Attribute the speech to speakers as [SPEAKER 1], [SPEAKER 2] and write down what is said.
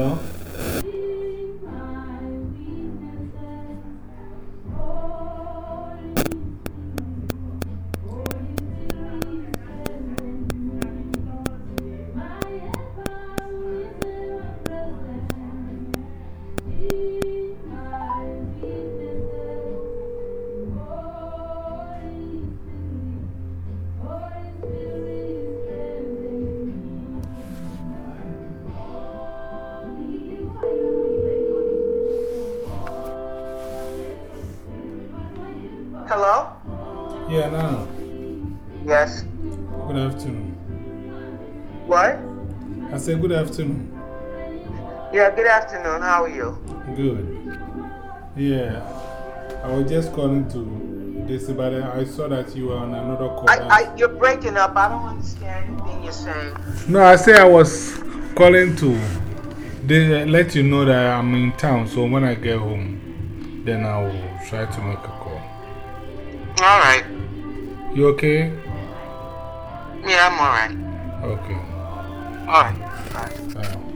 [SPEAKER 1] Hello?
[SPEAKER 2] Hello?
[SPEAKER 1] Yeah, now.
[SPEAKER 2] Yes.
[SPEAKER 1] Good afternoon.
[SPEAKER 2] What?
[SPEAKER 1] I said good afternoon.
[SPEAKER 2] Yeah, good afternoon. How are you?
[SPEAKER 1] Good. Yeah. I was just calling to this, but I saw that you were on another call.
[SPEAKER 2] I, I, you're breaking up. I don't understand anything you're saying.
[SPEAKER 1] no, I say I was calling to they, let you know that I'm in town, so when I get home, then I will try to make a call.
[SPEAKER 2] All right.
[SPEAKER 1] You okay?
[SPEAKER 2] Yeah, I'm all right.
[SPEAKER 1] Okay.
[SPEAKER 2] All right. All right.
[SPEAKER 1] Uh,